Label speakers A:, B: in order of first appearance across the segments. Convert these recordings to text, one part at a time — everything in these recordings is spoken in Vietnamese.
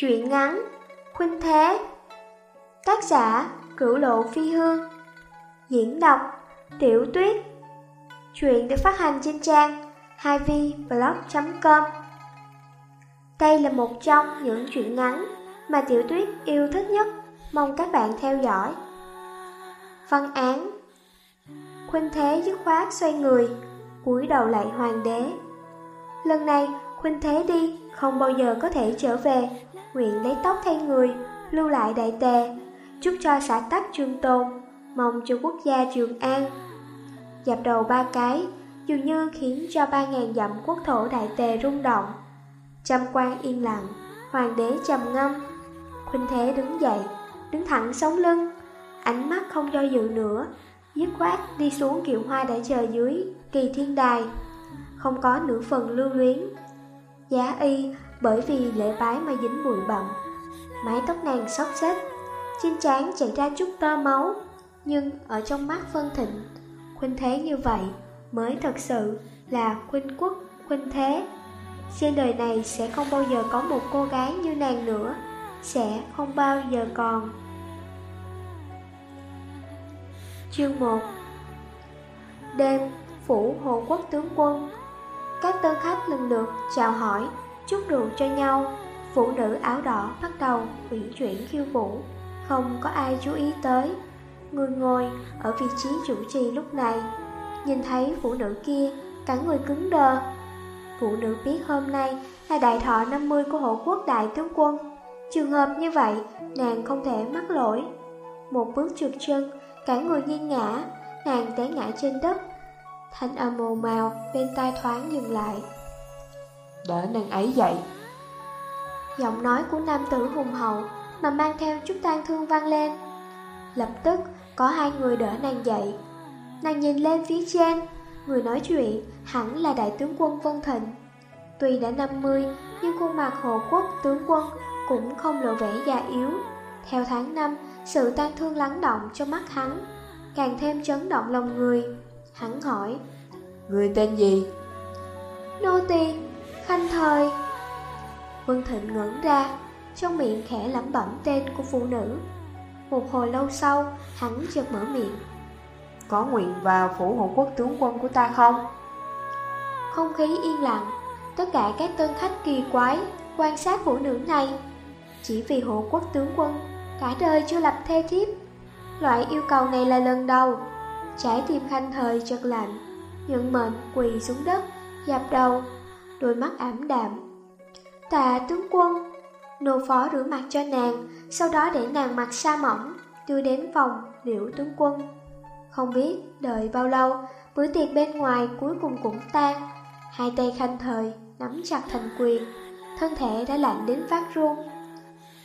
A: Chuyện ngắn, Khuynh Thế. Tác giả, Cửu Lộ Phi Hương. Diễn đọc, Tiểu Tuyết. Chuyện được phát hành trên trang 2vblog.com Đây là một trong những chuyện ngắn mà Tiểu Tuyết yêu thích nhất. Mong các bạn theo dõi. Văn án. Khuynh Thế dứt khoát xoay người, cúi đầu lại hoàng đế. Lần này, Khuynh Thế đi, Không bao giờ có thể trở về. Nguyện lấy tóc thay người, Lưu lại đại tề. Chúc cho xã tắc trường tồn, Mong cho quốc gia trường an. Dập đầu ba cái, Dường như khiến cho ba ngàn dặm quốc thổ đại tề rung động. Trăm quan yên lặng, Hoàng đế trầm ngâm. Khuynh Thế đứng dậy, Đứng thẳng sống lưng. Ánh mắt không do dự nữa, Dứt khoát đi xuống kiệu hoa đã chờ dưới Kỳ thiên đài. Không có nửa phần lưu luyến. Giá y bởi vì lễ bái mà dính bụi bặm. Mái tóc nàng xóc xếch Trên trán chảy ra chút tơ máu. Nhưng ở trong mắt phân thịnh Khuynh thế như vậy Mới thật sự là khuynh quốc khuynh thế. Trên đời này sẽ không bao giờ có một cô gái như nàng nữa Sẽ không bao giờ còn. Chương 1 Đêm, phủ hộ quốc tướng quân. Các tân khách lần lượt chào hỏi, chúc rượu cho nhau. Phụ nữ áo đỏ bắt đầu uyển chuyển khiêu vũ. Không có ai chú ý tới. Người ngồi ở vị trí chủ trì lúc này. Nhìn thấy phụ nữ kia, cả người cứng đờ. Phụ nữ biết hôm nay là đại thọ 50 của hộ quốc đại tướng quân. Trường hợp như vậy, nàng không thể mắc lỗi. Một bước trượt chân Cả người nghiêng ngã, nàng té ngã trên đất. Thanh âm mồ màu bên tai thoáng dừng lại.
B: Đỡ nàng ấy dậy.
A: Giọng nói của nam tử hùng hậu Mà mang theo chút tang thương vang lên. Lập tức có hai người đỡ nàng dậy. Nàng nhìn lên phía trên Người nói chuyện hẳn là đại tướng quân Vân Thịnh. Tuy đã 50 Nhưng khuôn mặt hộ quốc tướng quân Cũng không lộ vẻ già yếu. Theo tháng năm sự tan thương lắng động trong mắt hắn Càng thêm chấn động lòng người. Hắn hỏi
B: Người tên gì?
A: Nô tỳ Khanh thời Vân Thịnh ngẩn ra Trong miệng khẽ lẩm bẩm tên của phụ nữ Một hồi lâu sau Hắn chợt mở miệng
B: Có nguyện vào phủ hộ quốc tướng quân của ta không?
A: Không khí yên lặng Tất cả các tân khách kỳ quái Quan sát phụ nữ này Chỉ vì hộ quốc tướng quân cả đời chưa lập thê thiếp. Loại yêu cầu này là lần đầu. Trái tim khanh thời chợt lạnh, nhận mệnh quỳ xuống đất, dập đầu, đôi mắt ảm đạm. Tạ tướng quân, nô phó rửa mặt cho nàng, sau đó để nàng mặc sa mỏng, đưa đến phòng liễu tướng quân. Không biết đợi bao lâu, bữa tiệc bên ngoài cuối cùng cũng tan. Hai tay khanh thời nắm chặt thành quyền, thân thể đã lạnh đến phát run.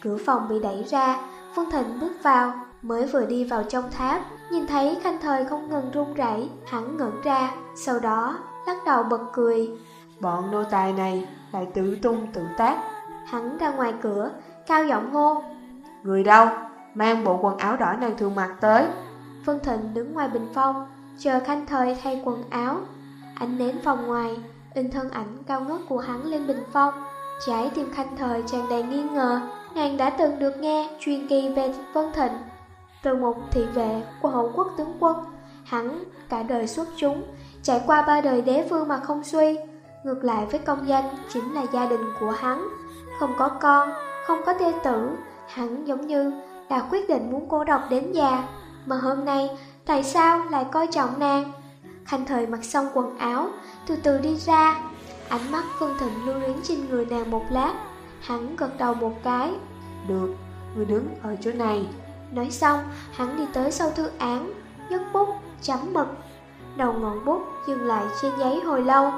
A: Cửa phòng bị đẩy ra, Phương Thịnh bước vào, mới vừa đi vào trong tháp, nhìn thấy khanh thời không ngừng run rẩy, hắn ngẩn ra, sau đó lắc đầu bật cười.
B: Bọn nô tài này lại tự tung tự tác.
A: Hắn ra ngoài cửa, cao giọng hô.
B: Người đâu? Mang bộ quần áo đỏ nàng thường mặc tới.
A: Phương Thịnh đứng ngoài bình phong, chờ khanh thời thay quần áo. Ánh nến phòng ngoài, in thân ảnh cao ngất của hắn lên bình phong. Trái tim khanh thời tràn đầy nghi ngờ, nàng đã từng được nghe truyền kỳ về Vân Thịnh. Từ một thị vệ của hậu quốc tướng quân, hắn cả đời xuất chúng, trải qua ba đời đế vương mà không suy. Ngược lại với công danh chính là gia đình của hắn, không có con, không có thê tử, hắn giống như đã quyết định muốn cô độc đến già. Mà hôm nay, tại sao lại coi trọng nàng? Khanh thời mặc xong quần áo, từ từ đi ra, ánh mắt Phương Thịnh lưu luyến trên người nàng một lát, hắn gật đầu một cái,
B: được, người đứng ở chỗ này.
A: Nói xong, hắn đi tới sau thư án Nhấc bút, chấm mực. Đầu ngọn bút dừng lại trên giấy hồi lâu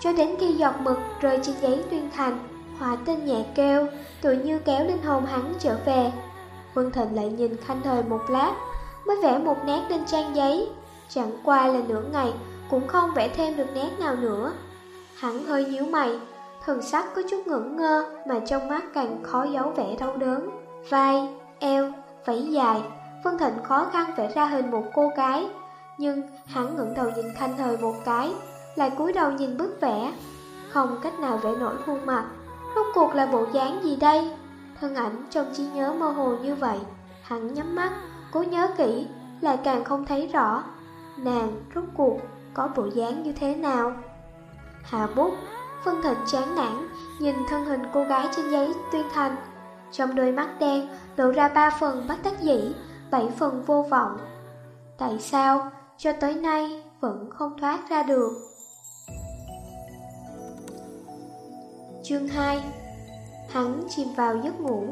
A: cho đến khi giọt mực rơi trên giấy tuyên thành hòa tinh nhẹ kêu Tự như kéo linh hồn hắn trở về Quân Thịnh lại nhìn khanh thời một lát Mới vẽ một nét lên trang giấy Chẳng qua là nửa ngày Cũng không vẽ thêm được nét nào nữa Hắn hơi nhíu mày Thần sắc có chút ngẩn ngơ mà trong mắt càng khó giấu vẻ đau đớn. Vai, eo, váy dài, Vân Thịnh khó khăn vẽ ra hình một cô gái. Nhưng hắn ngẩng đầu nhìn Khanh Thời một cái, lại cúi đầu nhìn bức vẽ. Không cách nào vẽ nổi khuôn mặt. Rốt cuộc là bộ dáng gì đây? thân ảnh trong trí nhớ mơ hồ như vậy Hắn nhắm mắt, cố nhớ kỹ Lại càng không thấy rõ Nàng rốt cuộc có bộ dáng như thế nào Hạ bút Phân thịnh chán nản Nhìn thân hình cô gái trên giấy tuyên thành Trong đôi mắt đen lộ ra ba phần bất đắc dĩ Bảy phần vô vọng Tại sao cho tới nay vẫn không thoát ra được Chương 2 Hắn chìm vào giấc ngủ.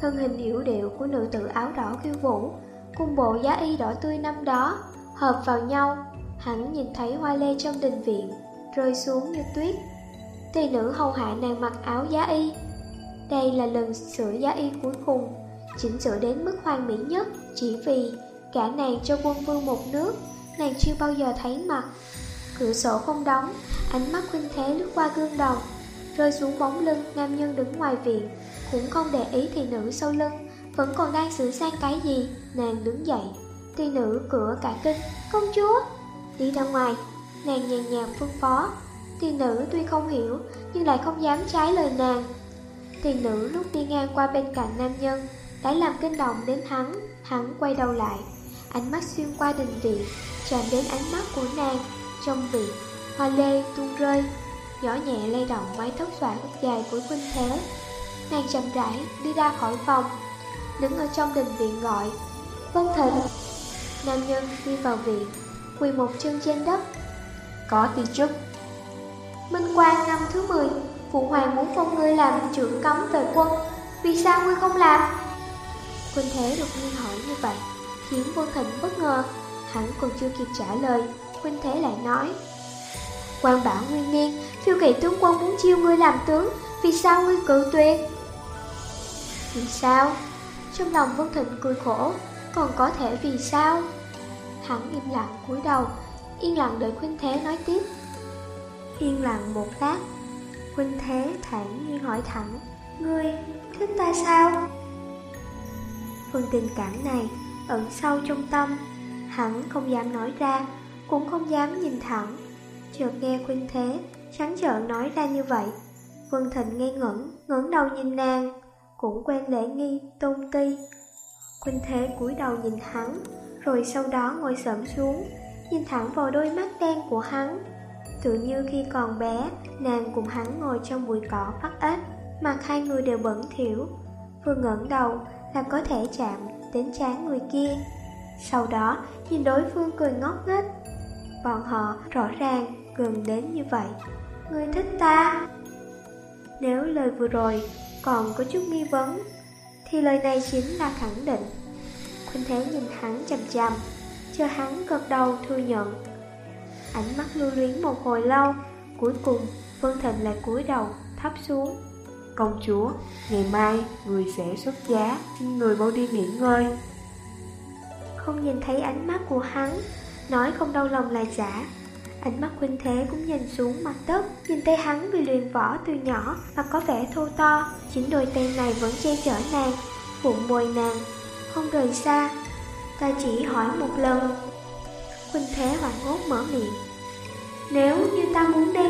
A: Thân hình yếu điệu của nữ tử áo đỏ khiêu vũ, Cùng bộ giá y đỏ tươi năm đó, Hợp vào nhau, Hắn nhìn thấy hoa lê trong đình viện, Rơi xuống như tuyết. Tỳ nữ hầu hạ nàng mặc áo giá y. Đây là lần sửa giá y cuối cùng, Chỉnh sửa đến mức hoàn mỹ nhất, Chỉ vì cả nàng cho quân vương một nước, Nàng chưa bao giờ thấy mặt. Cửa sổ không đóng, Ánh mắt khuynh thế lướt qua gương đồng. Rơi xuống bóng lưng, nam nhân đứng ngoài viện. Cũng không để ý thị nữ sau lưng, Vẫn còn đang sửa sang cái gì, Nàng đứng dậy. Thị nữ cửa cả kinh, Công chúa! Đi ra ngoài, Nàng nhàn nhạt phân phó. Thị nữ tuy không hiểu, Nhưng lại không dám trái lời nàng. Thị nữ lúc đi ngang qua bên cạnh nam nhân, Đã làm kinh động đến hắn Hắn quay đầu lại. Ánh mắt xuyên qua đình viện, Chạm đến ánh mắt của nàng, Trong viện, Hoa lê tuôn rơi gió nhẹ lay động mái tóc xõa dài của Khuynh Thế. Nàng chậm rãi đi ra khỏi phòng, Đứng ở trong đình viện gọi. Vân Thịnh Nam nhân đi vào viện, Quỳ một chân trên đất.
B: Có ti chức
A: Minh Quang năm thứ 10 Phụ hoàng muốn phong ngươi làm trưởng cấm về quân. Vì sao ngươi không làm? Khuynh Thế đột nhiên hỏi như vậy, Khiến Vân Thịnh bất ngờ. Hắn còn chưa kịp trả lời Khuynh Thế lại nói. Quan bảo nguyên niên Phiêu kỵ tướng quân muốn chiêu ngươi làm tướng, Vì sao ngươi cự tuyệt? Vì sao? Trong lòng Vân Thịnh cười khổ, Còn có thể vì sao? Hắn im lặng cúi đầu, Yên lặng đợi Khuynh Thế nói tiếp. Yên lặng một lát, Khuynh Thế thản nhiên hỏi thẳng, Ngươi, thích ta sao? Phần tình cảm này ẩn sâu trong tâm, Hắn không dám nói ra, Cũng không dám nhìn thẳng. Chợt nghe Khuynh Thế trắng trợn nói ra như vậy. Vân Thịnh ngây ngẩn ngẩng đầu nhìn nàng Cũng quen lễ nghi tôn ti. Quynh Thế cúi đầu nhìn hắn Rồi sau đó ngồi sẫm xuống Nhìn thẳng vào đôi mắt đen của hắn. Tự như khi còn bé Nàng cùng hắn ngồi trong bụi cỏ bắt ếch Mặt hai người đều bẩn thiểu, Vừa ngẩng đầu là có thể chạm đến trán người kia. Sau đó nhìn đối phương cười ngốc nghếch. Bọn họ rõ ràng gần đến như vậy. Ngươi thích ta? Nếu lời vừa rồi còn có chút nghi vấn Thì lời này chính là khẳng định. Khuynh Thế nhìn hắn chầm chầm Chờ hắn gật đầu thừa nhận. Ánh mắt lưu luyến một hồi lâu Cuối cùng Vân Thịnh lại cúi đầu thấp xuống.
B: Công chúa, ngày mai người sẽ xuất giá người mau đi nghỉ ngơi.
A: Không nhìn thấy ánh mắt của hắn Nói không đau lòng là giả Ánh mắt huynh thế cũng nhìn xuống mặt đất, Nhìn tay hắn vì luyện võ từ nhỏ Mà có vẻ thô to. Chính đôi tay này vẫn che chở nàng Bụng bồi nàng. Không rời xa, Ta chỉ hỏi một lần. Huynh thế hoảng hốt mở miệng. Nếu như ta muốn đi,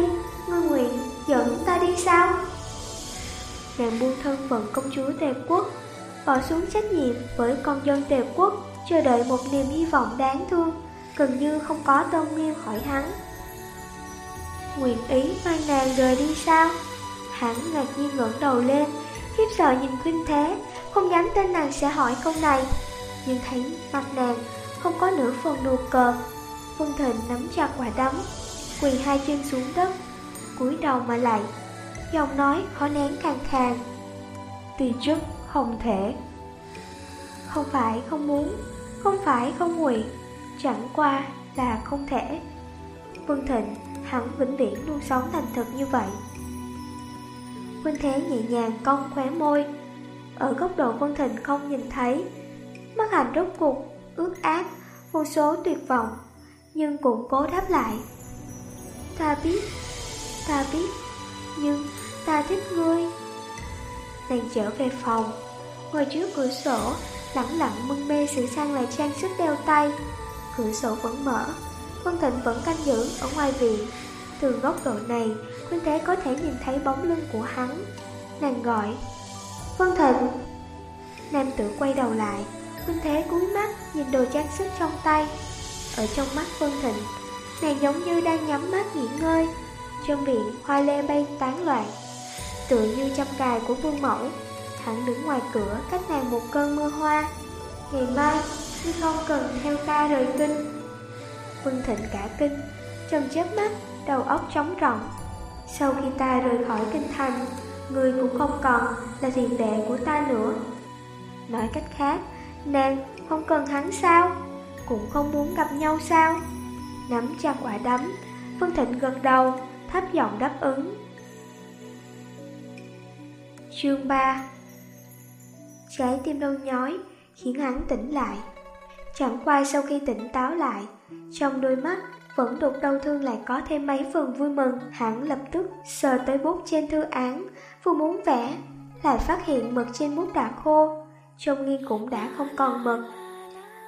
A: Ngươi nguyện dẫn ta đi sao? Nàng buông thân phận công chúa Tề Quốc, Bỏ xuống trách nhiệm với con dân Tề Quốc, Chờ đợi một niềm hy vọng đáng thương, Gần như không có tôn nghiêm hỏi hắn. Nguyện ý mang nàng rời đi sao? Hắn ngạc nhiên ngẩng đầu lên, Khiếp sợ nhìn khuyên thế, Không dám tin nàng sẽ hỏi câu này. Nhưng thấy mặt nàng Không có nửa phần nụ cờ Phương Thịnh nắm chặt quả đấm, Quỳ hai chân xuống đất, cúi đầu mà lại, Giọng nói khó nén khàn khàn.
B: Tì chức không thể.
A: Không phải không muốn, Không phải không nguyện, Chẳng qua là không thể. Phương Thịnh Hắn vĩnh viễn luôn sống thành thực như vậy. Vinh Thế nhẹ nhàng cong khóe môi, Ở góc độ Vân Thịnh không nhìn thấy. Mắt hành rốt cuộc Ước ác Vô số tuyệt vọng, Nhưng cũng cố đáp lại. Ta biết Ta biết, Nhưng ta thích ngươi. Nàng trở về phòng, Ngồi trước cửa sổ Lặng lặng mân mê sự sang lại trang sức đeo tay. Cửa sổ vẫn mở. Vân Thịnh vẫn canh giữ ở ngoài viện. Từ góc độ này Khuynh Thế có thể nhìn thấy bóng lưng của hắn. Nàng gọi Vân Thịnh. Nam tử quay đầu lại. Vân Thế cúi mắt nhìn đồ trang sức trong tay. Ở trong mắt Vân Thịnh, Nàng giống như đang nhắm mắt nghỉ ngơi. Trong viện, hoa lê bay tán loạn. Tựa như trăm cài của vương mẫu Thẳng đứng ngoài cửa cách nàng một cơn mưa hoa. Ngày mai, Ngươi không cần theo ta rời kinh. Vân Thịnh cả kinh. Trong chớp mắt, Đầu óc trống rộng. Sau khi ta rời khỏi kinh thành, người cũng không còn là thiền đệ của ta nữa. Nói cách khác, Nàng không cần hắn sao? Cũng không muốn gặp nhau sao? Nắm chặt quả đấm Vân Thịnh gần đầu, Thấp giọng đáp ứng. Chương 3 Trái tim đau nhói Khiến hắn tỉnh lại. Chẳng qua sau khi tỉnh táo lại trong đôi mắt, vẫn đột đau thương lại có thêm mấy phần vui mừng, Hắn lập tức sờ tới bút trên thư án, Vừa muốn vẽ, Lại phát hiện mực trên bút đã khô, Trông nghi cũng đã không còn mực.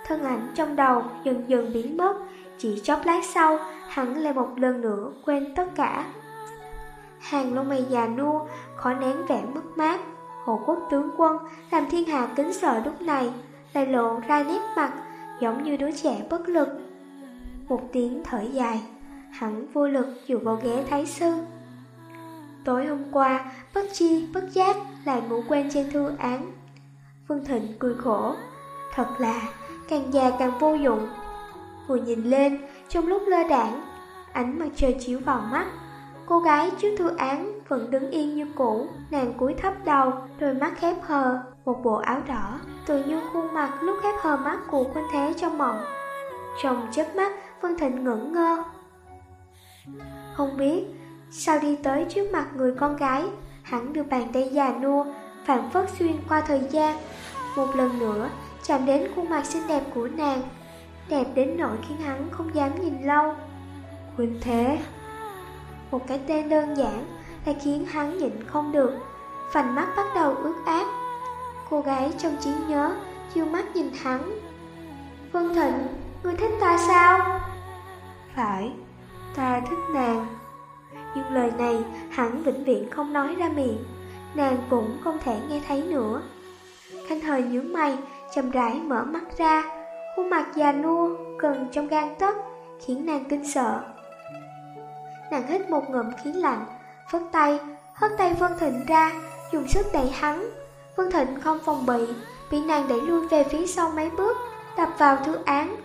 A: Thân ảnh trong đầu dần dần biến mất, Chỉ chốc lát sau, Hắn lại một lần nữa quên tất cả. Hàng lông mày già nua, Khó nén vẻ mất mát. Hộ quốc tướng quân Làm thiên hạ kính sợ lúc này, Lại lộ ra nét mặt Giống như đứa trẻ bất lực. Một tiếng thở dài, Hắn vô lực dù vào ghế thái sư. Tối hôm qua, Bất chi, bất giác Lại ngủ quên trên thư án. Phương Thịnh cười khổ, Thật là, càng già càng vô dụng. Vừa nhìn lên, Trong lúc lơ đảng Ánh mặt trời chiếu vào mắt, Cô gái trước thư án vẫn đứng yên như cũ, Nàng cúi thấp đầu, Đôi mắt khép hờ, Một bộ áo đỏ Tự như khuôn mặt lúc khép hờ mắt của quân thế trong mộng. Trong chớp mắt Phương Thịnh ngẩn ngơ. Không biết Sao đi tới trước mặt người con gái, Hắn đưa bàn tay già nua Phản phất xuyên qua thời gian, Một lần nữa chạm đến khuôn mặt xinh đẹp của nàng, Đẹp đến nỗi khiến hắn không dám nhìn lâu. Quỳnh Thế, Một cái tên đơn giản Lại khiến hắn nhịn không được Vành mắt bắt đầu ướt át. Cô gái trong trí nhớ, Dương mắt nhìn hắn. Vân Thịnh Ngươi thích ta sao?
B: Phải. Ta thích nàng.
A: Nhưng lời này hắn vĩnh viễn không nói ra miệng. Nàng cũng không thể nghe thấy nữa. Khanh thời nhướng mày, chậm rãi mở mắt ra. Khuôn mặt già nua Cần trong gan tấc, Khiến nàng kinh sợ. Nàng hít một ngụm khí lạnh, Phất tay, Hất tay Vân Thịnh ra, Dùng sức đẩy hắn. Vân Thịnh không phòng bị Bị nàng đẩy lui về phía sau mấy bước, Đập vào thư án.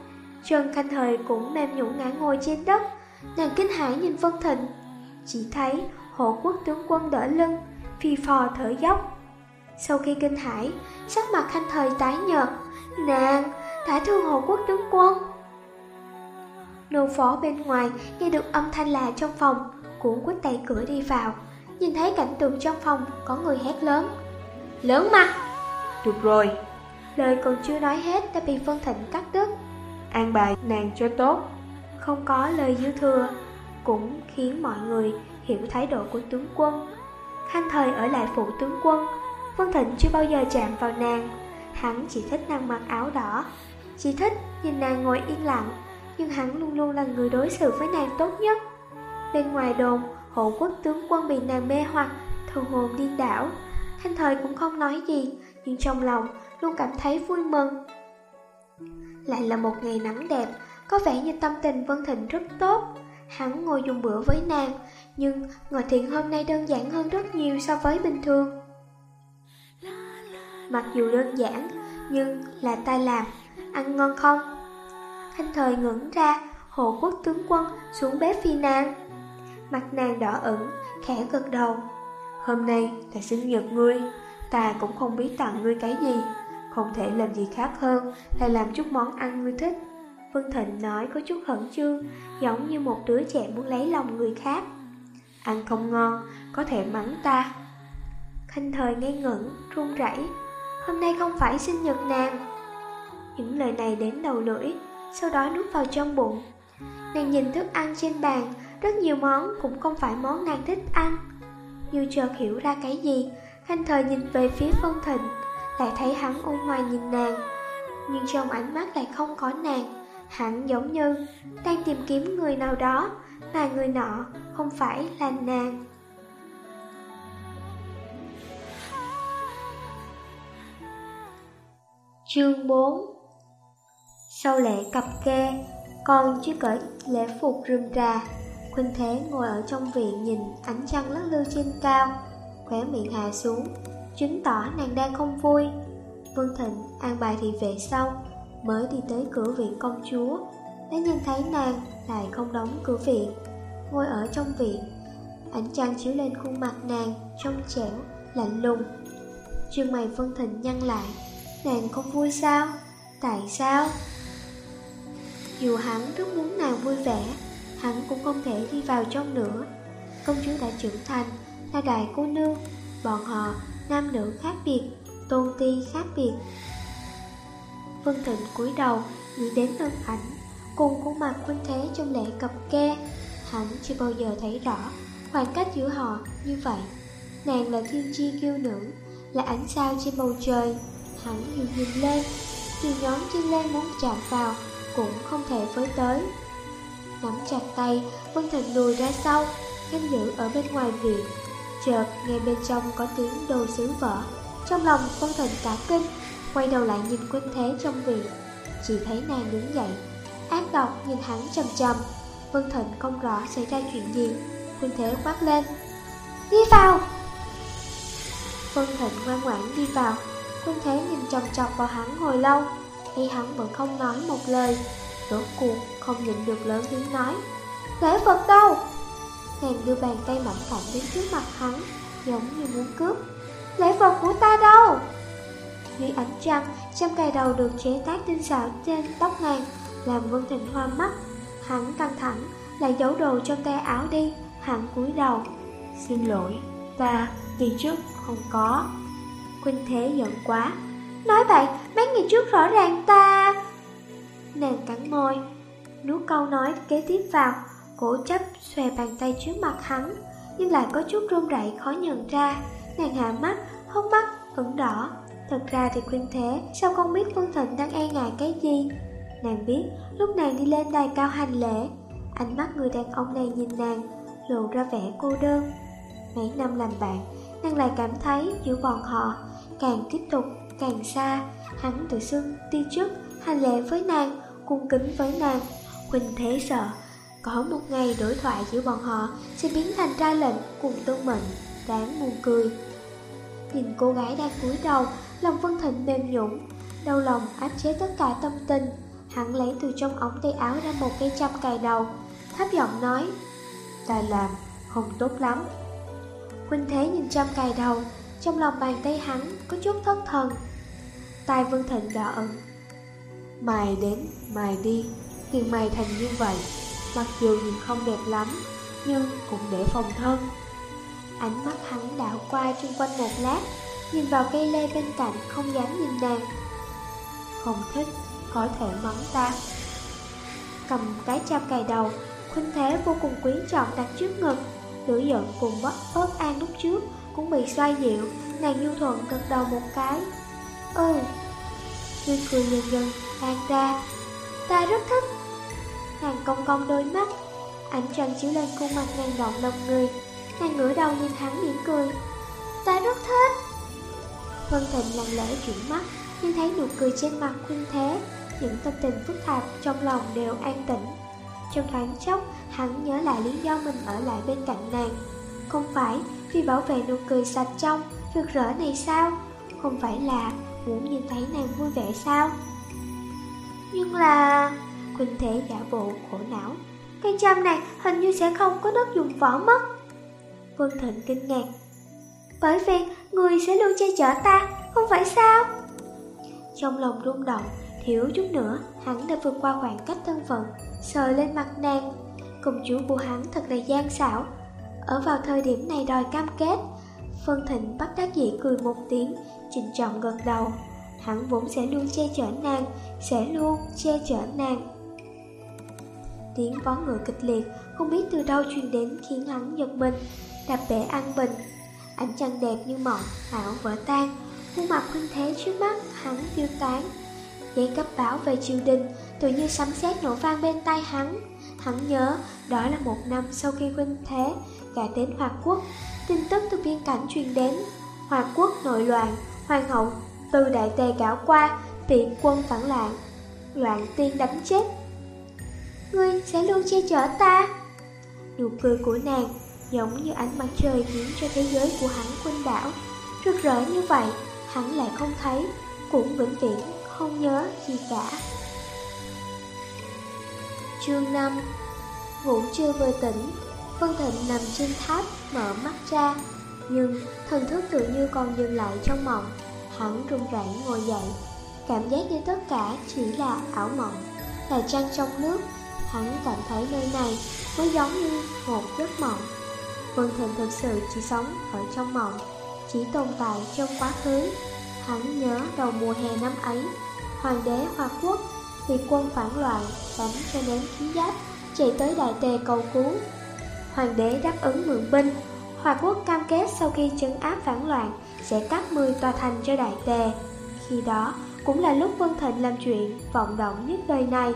A: Trần Khanh Thời cũng mềm nhũn ngã ngồi trên đất. Nàng kinh hãi nhìn Vân Thịnh. Chỉ thấy hộ quốc tướng quân đỡ lưng Phi phò thở dốc. Sau khi kinh hãi Sắc mặt Khanh Thời tái nhợt. Nàng đã thương hộ quốc tướng quân. Nô phó bên ngoài nghe được âm thanh lạ trong phòng Cũng quýt tay cửa đi vào. Nhìn thấy cảnh tượng trong phòng có người hét lớn. Lớn mặt!
B: Được rồi.
A: Lời còn chưa nói hết đã bị Vân Thịnh cắt đứt
B: An bài nàng cho tốt.
A: Không có lời dư thừa Cũng khiến mọi người hiểu thái độ của tướng quân. Khanh thời ở lại phụ tướng quân Vân Thịnh chưa bao giờ chạm vào nàng. Hắn chỉ thích nàng mặc áo đỏ, Chỉ thích nhìn nàng ngồi yên lặng, Nhưng hắn luôn luôn là người đối xử với nàng tốt nhất. Bên ngoài đồn, Hộ quốc tướng quân bị nàng mê hoặc, Thần hồn điên đảo. Khanh thời cũng không nói gì, Nhưng trong lòng luôn cảm thấy vui mừng. Lại là một ngày nắng đẹp, Có vẻ như tâm tình Vân Thịnh rất tốt. Hắn ngồi dùng bữa với nàng, Nhưng ngồi thiện hôm nay đơn giản hơn rất nhiều so với bình thường. Mặc dù đơn giản, Nhưng là ta làm, Ăn ngon không? thanh thời ngẩn ra, Hộ quốc tướng quân xuống bếp phi nàng. Mặt nàng đỏ ửng, Khẽ gật đầu.
B: Hôm nay là sinh nhật ngươi, Ta cũng không biết tặng ngươi cái gì. Không thể làm gì khác hơn Là làm chút món ăn ngươi thích.
A: Vân Thịnh nói có chút khẩn trương Giống như một đứa trẻ muốn lấy lòng người khác.
B: Ăn không ngon Có thể mắng ta.
A: Khanh thời ngây ngẩn, run rẩy. Hôm nay không phải sinh nhật nàng. Những lời này đến đầu lưỡi Sau đó nuốt vào trong bụng. Nàng nhìn thức ăn trên bàn Rất nhiều món cũng không phải món nàng thích ăn. Như chợt hiểu ra cái gì Khanh thời nhìn về phía Vân Thịnh. Lại thấy hắn ôn ngoài nhìn nàng Nhưng trong ánh mắt lại không có nàng. Hắn giống như đang tìm kiếm người nào đó Mà người nọ không phải là nàng. Chương 4 Sau lễ cặp kê, con chưa cởi lễ phục rườm rà. Khuynh Thế ngồi ở trong viện nhìn ánh trăng lắc lư trên cao Khóe miệng hạ xuống, chứng tỏ nàng đang không vui. Vương Thịnh an bài thì về sau Mới đi tới cửa viện công chúa. Đã nhìn thấy nàng lại không đóng cửa viện Ngồi ở trong viện. Ánh trăng chiếu lên khuôn mặt nàng Trong trẻo, lạnh lùng. Trương mày Vân Thịnh nhăn lại Nàng không vui sao? Tại sao? Dù hắn rất muốn nàng vui vẻ Hắn cũng không thể đi vào trong nữa. Công chúa đã trưởng thành Là đại cô nương Bọn họ, nam nữ khác biệt, Tôn ti khác biệt. Vân Thịnh cúi đầu, Nghĩ đến thân ảnh Cùng khuôn mặt khuynh thế trong lễ cập kê. Hắn chưa bao giờ thấy rõ Khoảng cách giữa họ như vậy. Nàng là thiên chi kiêu nữ, Là ánh sao trên bầu trời. Hắn nhìn nhìn lên Dù nhóm chân lên muốn chạm vào Cũng không thể với tới. Nắm chặt tay, Vân Thịnh lùi ra sau, Canh giữ ở bên ngoài viện. Chợt nghe bên trong có tiếng đồ sứ vỡ. Trong lòng Vân Thịnh cả kinh, Quay đầu lại nhìn Quân Thế trong viện. Chỉ thấy nàng đứng dậy, Ác độc nhìn hắn trầm trầm Vân Thịnh không rõ xảy ra chuyện gì Quân Thế quát lên, Đi vào! Vân Thịnh ngoan ngoãn đi vào. Quân Thế nhìn chầm chọc vào hắn hồi lâu, Thấy hắn vẫn không nói một lời, Rốt cuộc không nhịn được lớn tiếng nói Lễ vật đâu? Nàng đưa bàn tay mảnh khảnh đến trước mặt hắn, Giống như muốn cướp. Lễ vật của ta đâu? Dưới ánh trăng Trăm cài đầu được chế tác tinh xảo trên tóc nàng, Làm Vân Thịnh hoa mắt, Hắn căng thẳng, Lại giấu đồ trong tay áo đi, Hắn cúi đầu. Xin lỗi, Ta Vì trước không có. Quynh Thế giận quá. Nói vậy, mấy ngày trước rõ ràng ta. Nàng cắn môi, Nuốt câu nói kế tiếp vào. Cổ chấp xòe bàn tay trước mặt hắn Nhưng lại có chút run rẩy khó nhận ra. Nàng hạ mắt, hốc mắt ửng đỏ. Thật ra thì khuyên thế Sao không biết Phương Thịnh đang e ngại cái gì? Nàng biết lúc nàng đi lên đài cao hành lễ Ánh mắt người đàn ông này nhìn nàng Lộ ra vẻ cô đơn. Mấy năm làm bạn Nàng lại cảm thấy giữa bọn họ Càng tiếp tục càng xa. Hắn tự xưng đi trước Hành lễ với nàng Cung kính với nàng. Quỳnh thế sợ có một ngày đối thoại giữa bọn họ Sẽ biến thành ra lệnh cùng tôn mệnh Đáng buồn cười. Nhìn cô gái đang cúi đầu Lòng Vân Thịnh mềm nhũn Đau lòng áp chế tất cả tâm tình. Hắn lấy từ trong ống tay áo ra một cây châm cài đầu Thấp giọng nói Ta làm không tốt lắm. Huynh Thế nhìn châm cài đầu Trong lòng bàn tay hắn có chút thất thần. Tai Vân Thịnh đỏ ẩn Mài đến, mài đi Tiền mày thành như vậy. Mặc dù nhìn không đẹp lắm Nhưng cũng để phòng thân. Ánh mắt hắn đảo qua chung quanh một lát Nhìn vào cây lê bên cạnh không dám nhìn nàng. Không thích, có thể mắng ta. Cầm cái cham cài đầu Khuynh thế vô cùng quý trọng đặt trước ngực. Lửa giận cùng bất ớt an lúc trước Cũng bị xoay dịu Nàng nhu thuận gật đầu một cái. Ừ Tươi cười dần dần tan ra Ta rất thích. Nàng cong cong đôi mắt. Ánh trăng chiếu lên khuôn mặt nàng động lòng người. Nàng ngửa đầu nhìn hắn mỉm cười. Ta rất thích. Vân Thịnh lặng lẽ chuyển mắt, Nhưng thấy nụ cười trên mặt khuyên thế. Những tâm tình phức tạp trong lòng đều an tĩnh. Trong thoáng chốc, Hắn nhớ lại lý do mình ở lại bên cạnh nàng. Không phải vì bảo vệ nụ cười sạch trong, Rực rỡ này sao? Không phải là muốn nhìn thấy nàng vui vẻ sao? Nhưng là... Quỳnh Thế giả bộ khổ não. Cây trăm này hình như sẽ không có đất dùng vỏ mất. Vân Thịnh kinh ngạc. Bởi vì người sẽ luôn che chở ta, Không phải sao? Trong lòng rung động, Thiếu chút nữa, hắn đã vượt qua khoảng cách thân phận, Sờ lên mặt nàng. Công chúa của hắn thật là gian xảo. Ở vào thời điểm này đòi cam kết Vân Thịnh bắt đắc dĩ cười một tiếng Trịnh trọng gật đầu. Hắn vốn sẽ luôn che chở nàng, Sẽ luôn che chở nàng. Tiếng vó ngựa kịch liệt Không biết từ đâu truyền đến khiến hắn giật mình. Đạp bể an bình Ánh trăng đẹp như mộng ảo vỡ tan Khuôn mặt kinh thế trước mắt Hắn tiêu tán. Giấy cấp báo về triều đình Tự như sấm sét nổ vang bên tai hắn. Hắn nhớ đó là một năm sau khi huynh thế Gã đến Hoa Quốc. Tin tức từ biên cảnh truyền đến Hoa Quốc nội loạn Hoàng hậu từ đại tề gạo qua bị quân phản loạn, loạn tiên đánh chết. Ngươi sẽ luôn che chở ta. Nụ cười của nàng giống như ánh mặt trời khiến cho thế giới của hắn quên đảo. Rực rỡ như vậy, hắn lại không thấy, cũng vĩnh viễn không nhớ gì cả. Chương 5 Ngủ chưa vừa tỉnh, Vân Thịnh nằm trên tháp, mở mắt ra, nhưng thần thức tự như còn dừng lại trong mộng. Hắn run rẩy ngồi dậy, cảm giác như tất cả chỉ là ảo mộng, là trăng trong nước. Hắn cảm thấy nơi này mới giống như một giấc mộng. Vân Thịnh thực sự chỉ sống ở trong mộng, chỉ tồn tại trong quá khứ. Hắn nhớ đầu mùa hè năm ấy, hoàng đế Hoa Quốc bị quân phản loạn đánh cho đến khí giáp, chạy tới đại tề cầu cứu. Hoàng đế đáp ứng mượn binh, Hoa Quốc cam kết sau khi trấn áp phản loạn sẽ cắt 10 tòa thành cho đại tề. Khi đó cũng là lúc Vân Thịnh làm chuyện vọng động nhất đời này.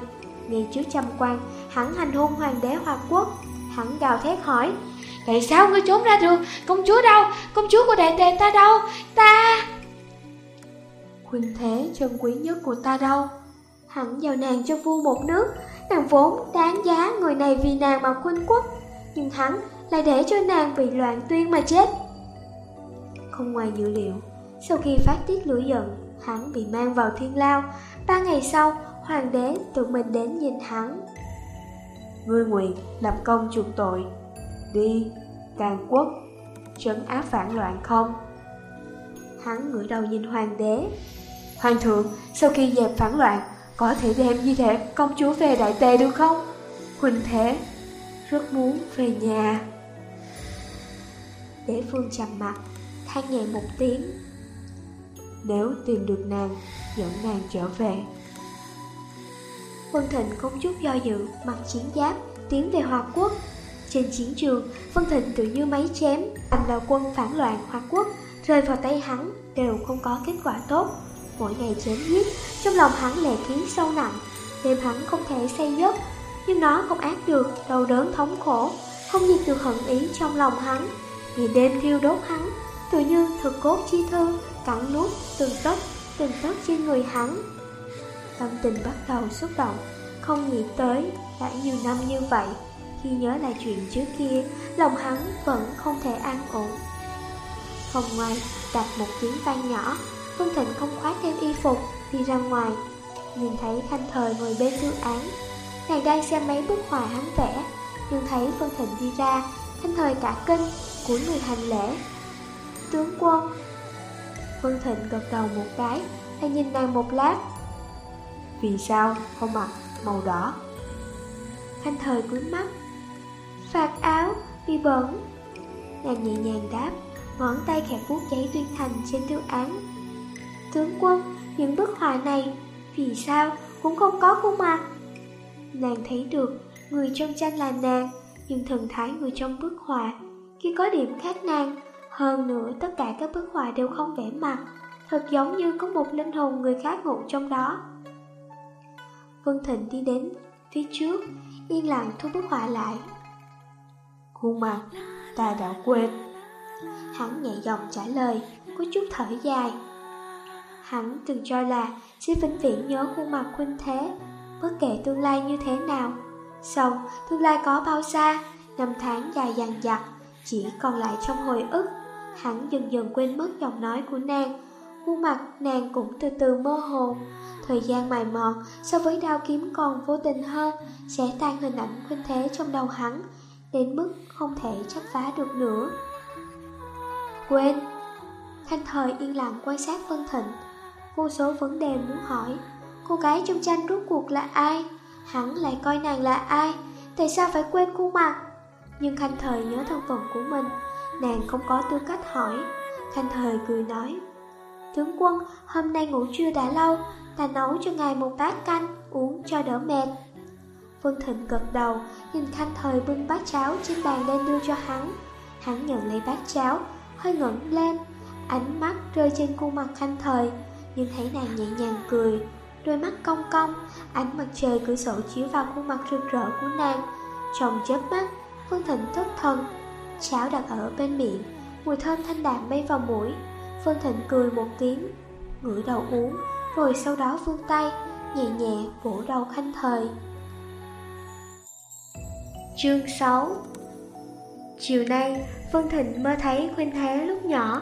A: Ngay trước trăm quan, hắn hành hung hoàng đế Hoa Quốc. Hắn gào thét hỏi, Tại sao ngươi trốn ra được? Công chúa đâu? Công chúa của đại đệ ta đâu? Ta...
B: Khuynh thế chân quý nhất của ta đâu?
A: Hắn giao nàng cho vua một nước, nàng vốn đáng giá người này vì nàng mà khuynh quốc. Nhưng hắn lại để cho nàng vì loạn tuyên mà chết. Không ngoài dự liệu, sau khi phát tiết lửa giận, hắn bị mang vào thiên lao. Ba ngày sau, hoàng đế tự mình đến nhìn hắn.
B: Ngươi nguyện lập công chuộc tội, đi, càng quốc, trấn áp phản loạn không?
A: Hắn ngửa đầu nhìn hoàng đế.
B: Hoàng thượng, sau khi dẹp phản loạn, có thể đem di thể công chúa về đại tề được không? Huỳnh thế, rất muốn về nhà.
A: Đế phương trầm mặt, than nhẹ một tiếng.
B: Nếu tìm được nàng, dẫn nàng trở về.
A: Vân Thịnh không chút do dự, mặc chiến giáp, tiến về Hoa Quốc. Trên chiến trường, Vân Thịnh tự như máy chém, thành là quân phản loạn Hoa Quốc, rơi vào tay hắn, đều không có kết quả tốt. Mỗi ngày chém giết, trong lòng hắn lệ khí sâu nặng, đêm hắn không thể say giấc, nhưng nó không ác được đau đớn thống khổ, không diệt được hận ý trong lòng hắn. Ngày đêm thiêu đốt hắn, tự như thực cốt chi thư, cắn nuốt từng tấc, từng tấc trên người hắn. Tâm tình bắt đầu xúc động, không nghĩ tới đã nhiều năm như vậy. Khi nhớ lại chuyện trước kia, lòng hắn vẫn không thể an ổn. Phòng ngoài đặt một tiếng vang nhỏ, Phương Thịnh không khoác thêm y phục, đi ra ngoài. Nhìn thấy Khanh Thời ngồi bên thư án, nàng đang xem mấy bức họa hắn vẽ, nhưng thấy Phương Thịnh đi ra, Khanh Thời cả kinh, của người hành lễ. Tướng quân Phương Thịnh gật đầu một cái, hay nhìn nàng một lát.
B: Vì sao không mặc màu đỏ?
A: Khanh Thời cúi mắt, phạt áo, bị bẩn. Nàng nhẹ nhàng đáp, ngón tay khẽ vuốt giấy tuyên thành trên thư án. Tướng quân, những bức họa này, vì sao cũng không có khuôn mặt? Nàng thấy được, người trong tranh là nàng, nhưng thần thái người trong bức họa, khi có điểm khác nàng, hơn nữa tất cả các bức họa đều không vẽ mặt, thật giống như có một linh hồn người khác ngủ trong đó. Vân Thịnh đi đến phía trước, yên lặng thu bức họa lại.
B: Khuôn mặt, ta đã quên.
A: Hắn nhẹ giọng trả lời, có chút thở dài. Hắn từng cho là sẽ vĩnh viễn nhớ khuôn mặt khuynh thế, bất kể tương lai như thế nào. Xong, tương lai có bao xa, năm tháng dài dằng dặc, chỉ còn lại trong hồi ức. Hắn dần dần quên mất giọng nói của nàng, khuôn mặt nàng cũng từ từ mơ hồ. Thời gian mài mòn so với đao kiếm còn vô tình hơn, sẽ tan hình ảnh khuynh thế trong đầu hắn, đến mức không thể chấp phá được nữa. Quên! Thanh thời yên lặng quan sát Vân Thịnh, vô số vấn đề muốn hỏi. Cô gái trong tranh rốt cuộc là ai? Hắn lại coi nàng là ai? Tại sao phải quên khuôn mặt? Nhưng Khanh Thời nhớ thân phận của mình, nàng không có tư cách hỏi. Khanh Thời cười nói, Tướng quân, hôm nay ngủ trưa đã lâu, ta nấu cho ngài một bát canh, uống cho đỡ mệt. vương Thịnh gật đầu, nhìn Khanh Thời bưng bát cháo trên bàn lên đưa cho hắn. Hắn nhận lấy bát cháo, hơi ngẩng lên, ánh mắt rơi trên khuôn mặt Khanh Thời, nhưng thấy nàng nhẹ nhàng cười, đôi mắt cong cong, ánh mặt trời cửa sổ chiếu vào khuôn mặt rực rỡ của nàng. Trong chớp mắt, vương Thịnh thất thần, cháo đặt ở bên miệng, mùi thơm thanh đạm bay vào mũi. Phương Thịnh cười một tiếng, ngửa đầu uống, rồi sau đó vươn tay, nhẹ nhẹ vỗ đầu khanh thời. Chương 6 Chiều nay, Vân Thịnh mơ thấy Khuynh Thế lúc nhỏ.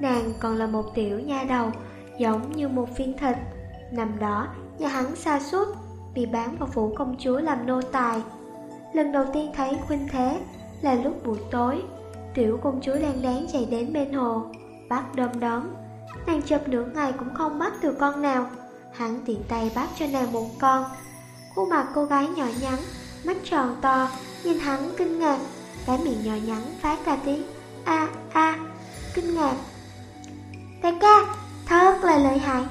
A: Nàng còn là một tiểu nha đầu, giống như một viên thịt. Nằm đó, nhà hắn xa suốt, bị bán vào phủ công chúa làm nô tài. Lần đầu tiên thấy Khuynh Thế là lúc buổi tối, tiểu công chúa đang đáng chạy đến bên hồ, bắt đom đóm. Nàng chụp nửa ngày cũng không bắt được con nào. Hắn tiện tay bắt cho nàng một con. Khuôn mặt cô gái nhỏ nhắn, mắt tròn to, nhìn hắn kinh ngạc, cái miệng nhỏ nhắn phát ra tiếng a a kinh ngạc. Đại ca, thật là lợi hại.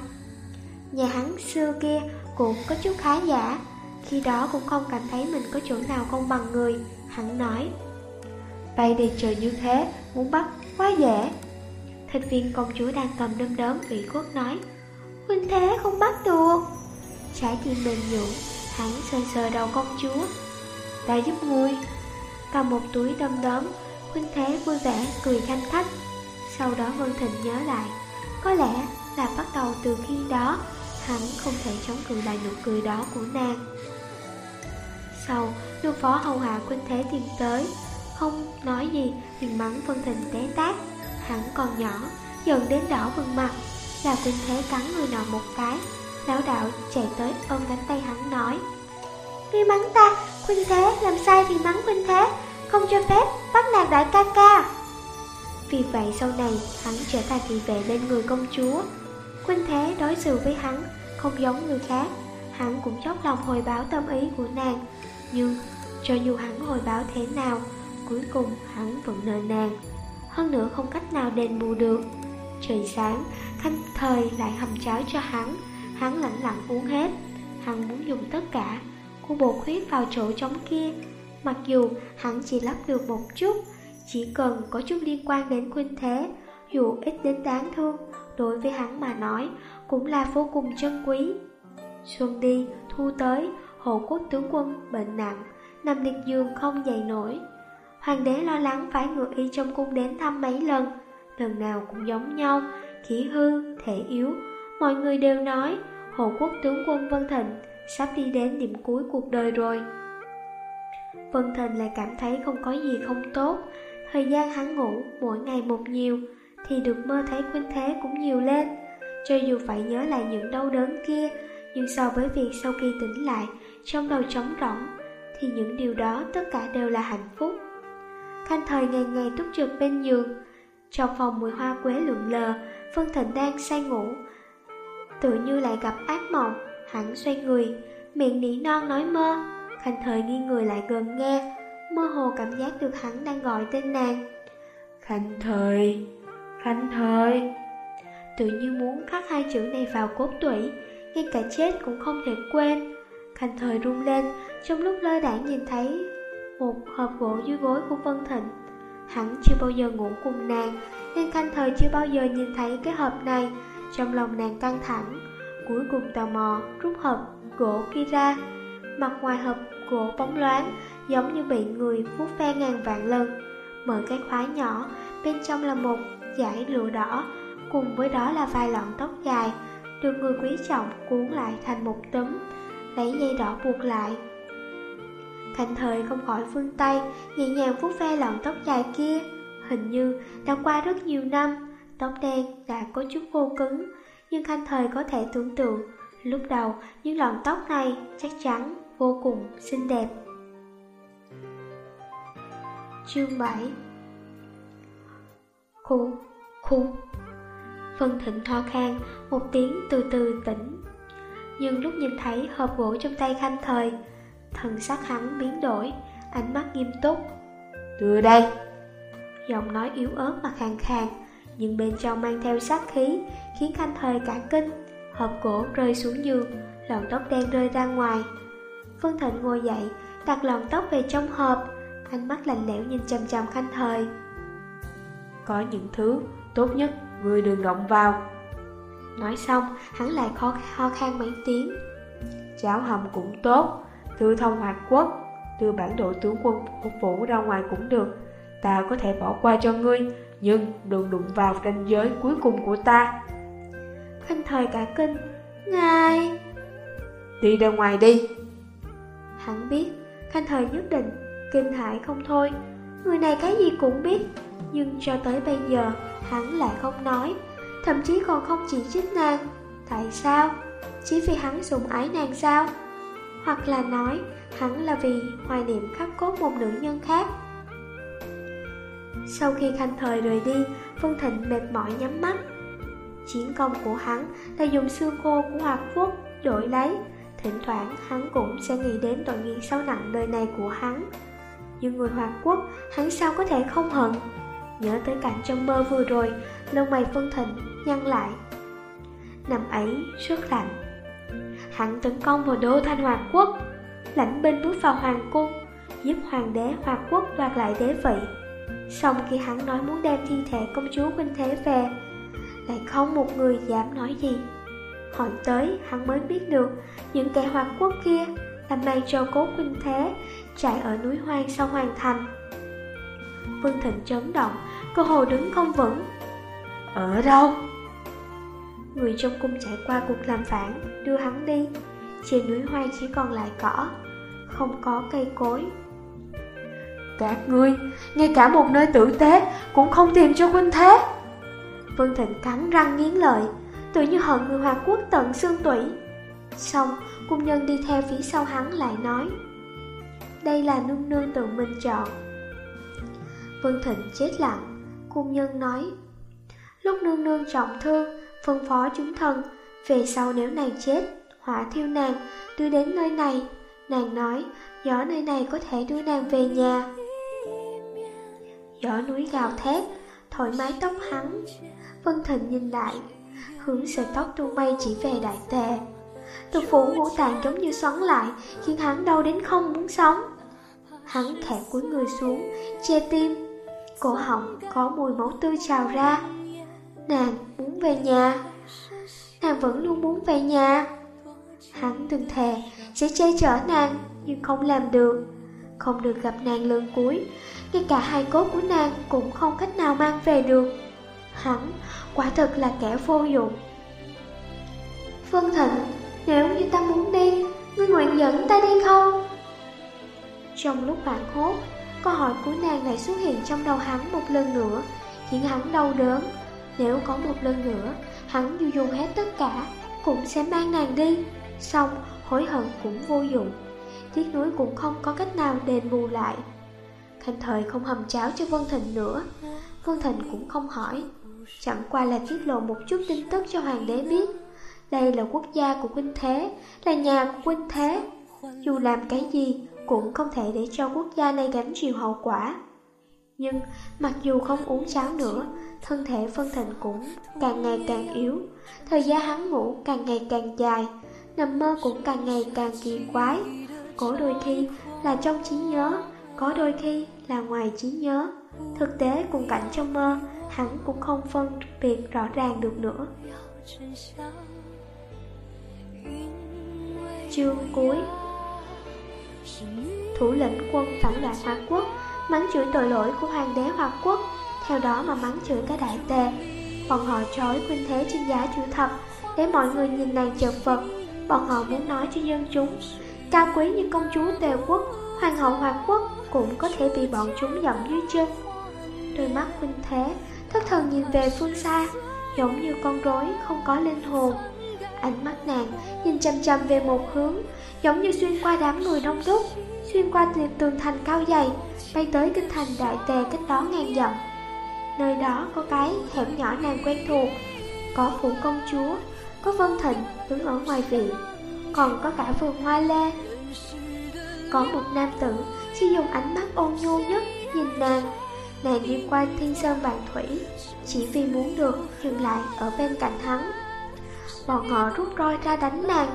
A: Nhà hắn xưa kia cũng có chút khá giả, khi đó cũng không cảm thấy mình có chỗ nào không bằng người, hắn nói.
B: Bay đi trời như thế, muốn bắt quá dễ
A: thành viên công chúa đang cầm đâm đớm bị khuất nói Huynh thế không bắt được. Trái tim mềm nhũn Hắn sờ sờ đầu công chúa
B: Ta giúp ngươi.
A: Cầm một túi đâm đớm Huynh thế vui vẻ cười thanh khách Sau đó Vân Thịnh nhớ lại Có lẽ là bắt đầu từ khi đó Hắn không thể chống cự lại nụ cười đó của nàng. Sau, lưu phó hầu hạ Huynh thế tìm tới Không nói gì liền mắng Vân Thịnh té tát. Hắn còn nhỏ, dần đến đỏ bừng mặt. Là Quynh Thế cắn người nọ một cái Lão đạo chạy tới ôm cánh tay hắn nói Ngươi mắng ta, Quynh Thế làm sai thì mắng Quynh Thế Không cho phép bắt nạt đại ca ca. Vì vậy sau này hắn trở thành thị vệ bên người công chúa. Quynh Thế đối xử với hắn không giống người khác Hắn cũng chốc lòng hồi báo tâm ý của nàng. Nhưng cho dù hắn hồi báo thế nào Cuối cùng hắn vẫn nợ nàng hơn nữa không cách nào đền bù được. Trời sáng, Khanh Thời lại hầm cháo cho hắn, hắn lặng lặng uống hết. Hắn muốn dùng tất cả, cô bột huyết vào chỗ trống kia. Mặc dù hắn chỉ lắp được một chút, chỉ cần có chút liên quan đến khuyên thế, dù ít đến đáng thương, đối với hắn mà nói, cũng là vô cùng chân quý. Xuân đi, thu tới, hộ quốc tướng quân bệnh nặng, nằm liệt giường không dậy nổi. Hoàng đế lo lắng phải ngựa y trong cung đến thăm mấy lần. Lần nào cũng giống nhau Khí hư, thể yếu. Mọi người đều nói Hồ quốc tướng quân Vân Thịnh Sắp đi đến điểm cuối cuộc đời rồi. Vân Thịnh lại cảm thấy không có gì không tốt. Thời gian hắn ngủ mỗi ngày một nhiều Thì được mơ thấy khuynh thế cũng nhiều lên. Cho dù phải nhớ lại những đau đớn kia Nhưng so với việc sau khi tỉnh lại Trong đầu trống rỗng Thì những điều đó tất cả đều là hạnh phúc. Khanh thời ngày ngày túc trực bên giường. Trong phòng mùi hoa quế lượn lờ, Phương Thịnh đang say ngủ. Tự như lại gặp ác mộng, Hắn xoay người, Miệng nỉ non nói mơ. Khanh thời nghi người lại gần nghe, Mơ hồ cảm giác được hắn đang gọi tên nàng.
B: Khanh thời Khanh thời.
A: Tự như muốn khắc hai chữ này vào cốt tủy, Ngay cả chết cũng không thể quên. Khanh thời rung lên, Trong lúc lơ đảng nhìn thấy một hộp gỗ dưới gối của Vân Thịnh. Hắn chưa bao giờ ngủ cùng nàng, nên Khanh Thời chưa bao giờ nhìn thấy cái hộp này. Trong lòng nàng căng thẳng, cuối cùng tò mò rút hộp gỗ kia ra. Mặt ngoài hộp gỗ bóng loáng, giống như bị người vuốt ve ngàn vạn lần. Mở cái khóa nhỏ, bên trong là một dải lụa đỏ, cùng với đó là vài lọn tóc dài, được người quý trọng cuốn lại thành một tấm, lấy dây đỏ buộc lại. Thành thời không khỏi phương tay, nhẹ nhàng vuốt ve lọn tóc dài kia. Hình như đã qua rất nhiều năm, tóc đen đã có chút khô cứng, nhưng Khanh thời có thể tưởng tượng, lúc đầu những lọn tóc này chắc chắn vô cùng xinh đẹp. Chương 7 Khu, khu Phân thịnh ho khan, một tiếng từ từ tỉnh. Nhưng lúc nhìn thấy hộp gỗ trong tay Khanh thời, Thần sắc hắn biến đổi Ánh mắt nghiêm túc.
B: Đưa đây.
A: Giọng nói yếu ớt mà khàn khàn Nhưng bên trong mang theo sát khí Khiến khanh thời cả kinh. Hộp gỗ rơi xuống giường Lọn tóc đen rơi ra ngoài. Phương Thịnh ngồi dậy Đặt lọn tóc về trong hộp. Ánh mắt lạnh lẽo nhìn chằm chằm khanh thời.
B: Có những thứ tốt nhất Người đừng động vào.
A: Nói xong hắn lại khó ho khan mấy tiếng.
B: Cháo hầm cũng tốt tư thông hoạt quốc Đưa bản đồ tướng quân của phủ ra ngoài cũng được. Ta có thể bỏ qua cho ngươi, Nhưng đừng đụng vào ranh giới cuối cùng của ta.
A: Khanh thời cả kinh, Ngài!
B: Đi ra ngoài đi.
A: Hắn biết, Khanh thời nhất định Kinh hại không thôi. Người này cái gì cũng biết, Nhưng cho tới bây giờ Hắn lại không nói. Thậm chí còn không chỉ trích nàng. Tại sao? Chỉ vì hắn sủng ái nàng sao? Hoặc là nói Hắn là vì hoài niệm khắc cốt một nữ nhân khác. Sau khi Khanh Thời rời đi, Phương Thịnh mệt mỏi nhắm mắt. Chiến công của hắn là dùng xương khô của Hoạt Quốc đổi lấy, Thỉnh thoảng hắn cũng sẽ nghĩ đến tội nghiệp sâu nặng đời này của hắn. Nhưng người Hoạt Quốc, hắn sao có thể không hận? Nhớ tới cảnh trong mơ vừa rồi, Lông mày Phương Thịnh nhăn lại. Năm ấy, rất lạnh Hắn tấn công vào đô thanh Hoạt Quốc Lãnh binh bước vào hoàng cung Giúp hoàng đế Hoạt Quốc đoạt lại đế vị. Xong khi hắn nói muốn đem thi thể công chúa Huynh Thế về Lại không một người dám nói gì. Hỏi tới hắn mới biết được Những kẻ Hoạt Quốc kia Là mang cho cố Huynh Thế Chạy ở núi hoang sau hoàn thành. Vương Thịnh chấn động Cơ hồ đứng không vững. Ở đâu? Người trong cung trải qua cuộc làm phản Đưa hắn đi. Trên núi hoang chỉ còn lại cỏ Không có cây cối.
B: Các ngươi, ngay cả một nơi tử tế Cũng không tìm cho huynh thế.
A: Vân Thịnh cắn răng nghiến lợi Tự như hận người Hoa Quốc tận xương tủy. Xong, cung nhân đi theo phía sau hắn lại nói Đây là nương nương tự mình chọn. Vân Thịnh chết lặng Cung nhân nói Lúc nương nương trọng thương phân phó chúng thân về sau nếu nàng chết hỏa thiêu nàng, đưa đến nơi này. Nàng nói, gió nơi này có thể đưa nàng về nhà. Gió núi gào thét thổi mái tóc hắn. Vân thịnh nhìn lại, hướng sợi tóc tung bay chỉ về đại tề. Tục phủ ngũ tạng giống như xoắn lại, khiến hắn đau đến không muốn sống. Hắn khẽ cúi người xuống, che tim. Cổ họng có mùi máu tươi trào ra. Nàng muốn về nhà. Nàng vẫn luôn muốn về nhà. Hắn từng thề sẽ che chở nàng Nhưng không làm được. Không được gặp nàng lần cuối Ngay cả hai cốt của nàng cũng không cách nào mang về được. Hắn quả thật là kẻ vô dụng. Phương Thịnh Nếu như ta muốn đi Ngươi nguyện dẫn ta đi không? Trong lúc hoảng hốt Câu hỏi của nàng lại xuất hiện trong đầu hắn một lần nữa Khiến hắn đau đớn. Nếu có một lần nữa, hắn dù dùng hết tất cả, cũng sẽ mang nàng đi. Xong, hối hận cũng vô dụng. Tiếc nuối cũng không có cách nào đền bù lại. Khanh thời không hầm cháo cho Vân Thịnh nữa. Vân Thịnh cũng không hỏi. Chẳng qua là tiết lộ một chút tin tức cho hoàng đế biết. Đây là quốc gia của huynh thế, là nhà của huynh thế. Dù làm cái gì, cũng không thể để cho quốc gia này gánh chịu hậu quả. Nhưng mặc dù không uống cháo nữa, thân thể phân thịnh cũng càng ngày càng yếu, thời gian hắn ngủ càng ngày càng dài, nằm mơ cũng càng ngày càng kỳ quái. Có đôi khi là trong trí nhớ, có đôi khi là ngoài trí nhớ. Thực tế cùng cảnh trong mơ, hắn cũng không phân biệt rõ ràng được nữa. Chương cuối Thủ lĩnh quân phản loạn Hoa Quốc mắng chửi tội lỗi của hoàng đế Hoa Quốc theo đó mà mắng chửi cái đại tề. Bọn họ trói khuyên thế trên giá chữ thập, để mọi người nhìn nàng chợt vật. Bọn họ muốn nói cho dân chúng, cao quý như công chúa Tề Quốc, hoàng hậu Hoàng Quốc cũng có thể bị bọn chúng dậm dưới chân. Đôi mắt khuyên thế, thất thần nhìn về phương xa, giống như con rối không có linh hồn. Ánh mắt nàng nhìn chăm chăm về một hướng, giống như xuyên qua đám người đông đúc, xuyên qua tường thành cao dày, bay tới kinh thành đại tề cách đó ngàn dặm. Nơi đó có cái hẻm nhỏ nàng quen thuộc Có phủ công chúa Có Vân Thịnh đứng ở ngoài viện Còn có cả vườn hoa lê. Có một nam tử chỉ dùng ánh mắt ôn nhu nhất Nhìn nàng Nàng đi qua thiên sơn vạn thủy Chỉ vì muốn được dừng lại ở bên cạnh hắn. Bọn họ rút roi ra đánh nàng.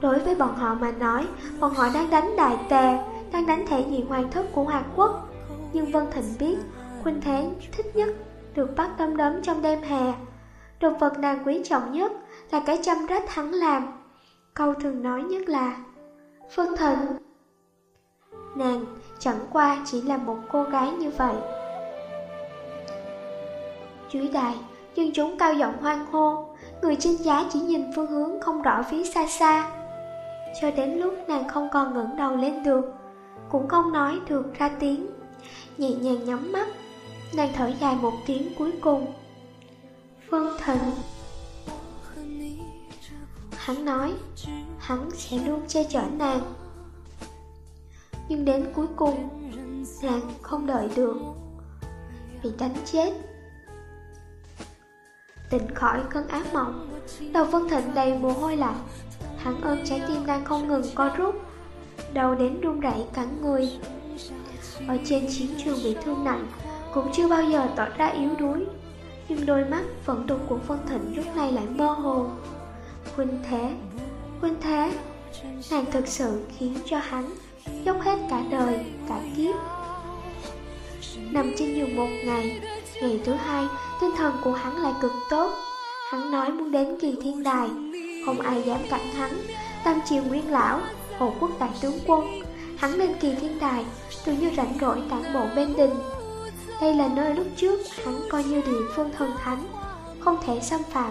A: Đối với bọn họ mà nói Bọn họ đang đánh đại tề đang đánh thể diện hoàng thất của Hoàng Quốc Nhưng Vân Thịnh biết Khuynh Thế thích nhất được bắt đom đóm trong đêm hè. Đồ vật nàng quý trọng nhất là cái chăm rách hắn làm. Câu thường nói nhất là vân Thịnh Nàng chẳng qua chỉ là một cô gái như vậy. Dưới đài, dân chúng cao giọng hoang hô. Người trên giá chỉ nhìn phương hướng không rõ phía xa xa. Cho đến lúc nàng không còn ngẩng đầu lên được, cũng không nói được ra tiếng. Nhẹ nhàng nhắm mắt, nàng thở dài một tiếng cuối cùng. Vân Thịnh Hắn nói, hắn sẽ luôn che chở nàng. Nhưng đến cuối cùng, nàng không đợi được, bị đánh chết. Tỉnh khỏi cơn ác mộng, đầu Vân Thịnh đầy mồ hôi lạnh. Hắn ôm trái tim đang không ngừng co rút, đầu đến run rẩy cắn người. Ở trên chiến trường bị thương nặng, cũng chưa bao giờ tỏ ra yếu đuối. Nhưng đôi mắt vẫn đục của Vân Thịnh lúc này lại mơ hồ. Huynh thế, huynh thế, nàng thực sự khiến cho hắn dốc hết cả đời, cả kiếp. Nằm trên giường một ngày, ngày thứ hai, tinh thần của hắn lại cực tốt. Hắn nói muốn đến kỳ thiên đài, không ai dám cản hắn. Tam triều nguyên lão, hộ quốc đại tướng quân, hắn lên kỳ thiên đài, tự như rảnh rỗi tản bộ bên đình. Đây là nơi lúc trước hắn coi như địa phương thần thánh, không thể xâm phạm.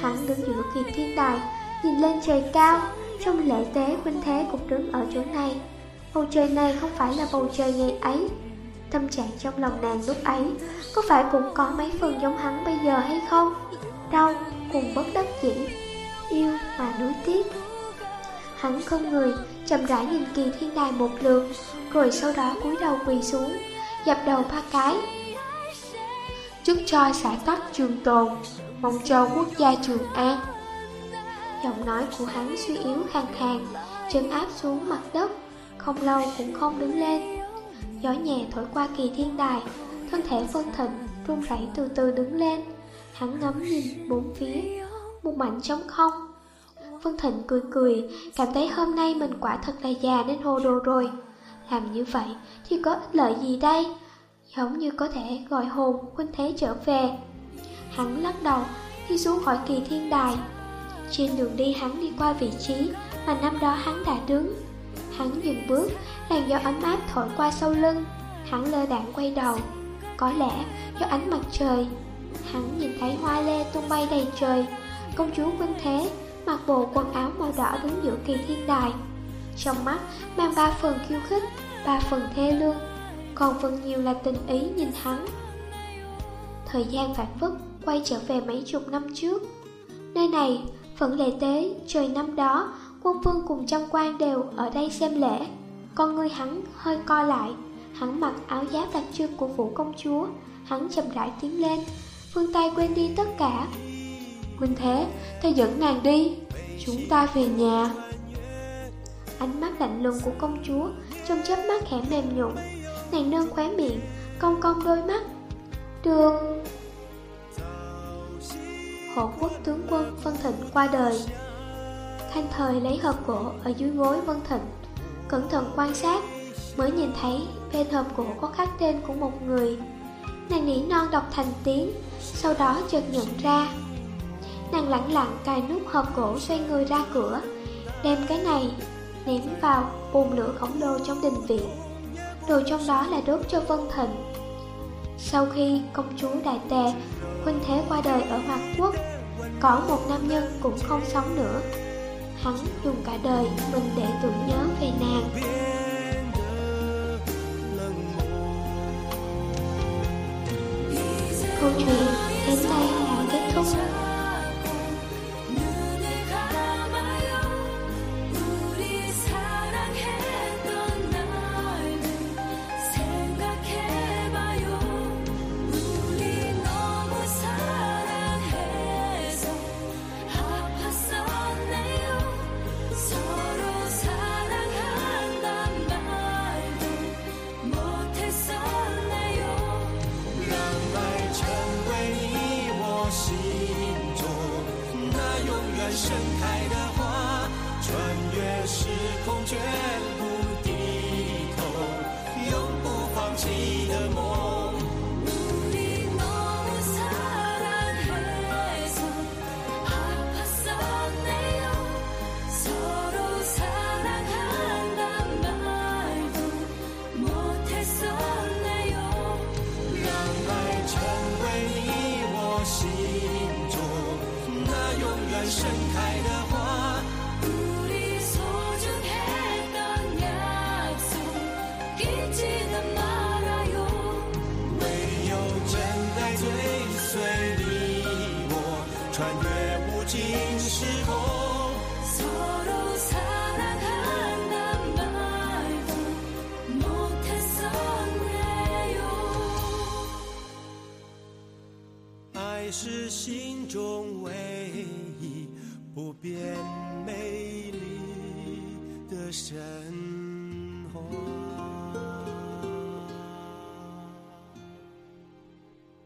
A: Hắn đứng giữa kỳ thiên đài, nhìn lên trời cao, trong lễ tế huynh thế cũng đứng ở chỗ này. Bầu trời này không phải là bầu trời ngày ấy. Tâm trạng trong lòng nàng lúc ấy có phải cũng có mấy phần giống hắn bây giờ hay không? Đau, cùng bất đắc dĩ, yêu mà nuối tiếc. Hắn không người, chậm rãi nhìn kỳ thiên đài một lượt, rồi sau đó cúi đầu quỳ xuống, dập đầu ba cái. Chúc cho xã tắc trường tồn, mong cho quốc gia trường an. Giọng nói của hắn suy yếu hàng hàng, chân áp xuống mặt đất, không lâu cũng không đứng lên. Gió nhẹ thổi qua kỳ thiên đài, thân thể phân thịnh, run rẩy từ từ đứng lên. Hắn ngắm nhìn bốn phía, một mảnh trống không. Vân Thịnh cười cười, cảm thấy hôm nay mình quả thật là già nên hồ đồ rồi. Làm như vậy thì có ích lợi gì đây? Giống như có thể gọi hồn huynh thế trở về. Hắn lắc đầu, đi xuống khỏi kỳ thiên đài, trên đường đi hắn đi qua vị trí mà năm đó hắn đã đứng. Hắn dừng bước, làn gió ấm áp thổi qua sau lưng. Hắn lơ đạn quay đầu. Có lẽ do ánh mặt trời. Hắn nhìn thấy hoa lê tung bay đầy trời. Công chúa huynh Thế mặc bộ quần áo màu đỏ đứng giữa kỳ thiên đài. Trong mắt mang ba phần khiêu khích, ba phần thê lương, còn phần nhiều là tình ý nhìn hắn. Thời gian phản phất quay trở về mấy chục năm trước. Nơi này vẫn lễ tế, trời năm đó, quân vương cùng trăm quan đều ở đây xem lễ. Con người hắn hơi co lại, hắn mặc áo giáp đặc trưng của vũ công chúa, hắn chậm rãi tiến lên, phương tay quên đi tất cả. Huynh thế, ta dẫn nàng đi, chúng ta về nhà. Ánh mắt lạnh lùng của công chúa, trong chớp mắt khẽ mềm nhũn, nàng nâng khóe miệng, cong cong đôi mắt. Được hộ quốc tướng quân Vân Thịnh qua đời. thanh thời lấy hộp gỗ ở dưới gối Vân Thịnh, cẩn thận quan sát, mới nhìn thấy bên hộp gỗ có khắc tên của một người. Nàng nỉ non đọc thành tiếng, sau đó chợt nhận ra. Nàng lặng lặng cài nút hộp gỗ xoay người ra cửa, đem cái này ném vào bùn lửa khổng lồ trong đình viện. Đồ trong đó là đốt cho Vân Thịnh. Sau khi công chúa Đại Tề huynh thế qua đời ở hoàng Quốc Có một nam nhân cũng không sống nữa Hắn dùng cả đời mình để tưởng nhớ về nàng Câu chuyện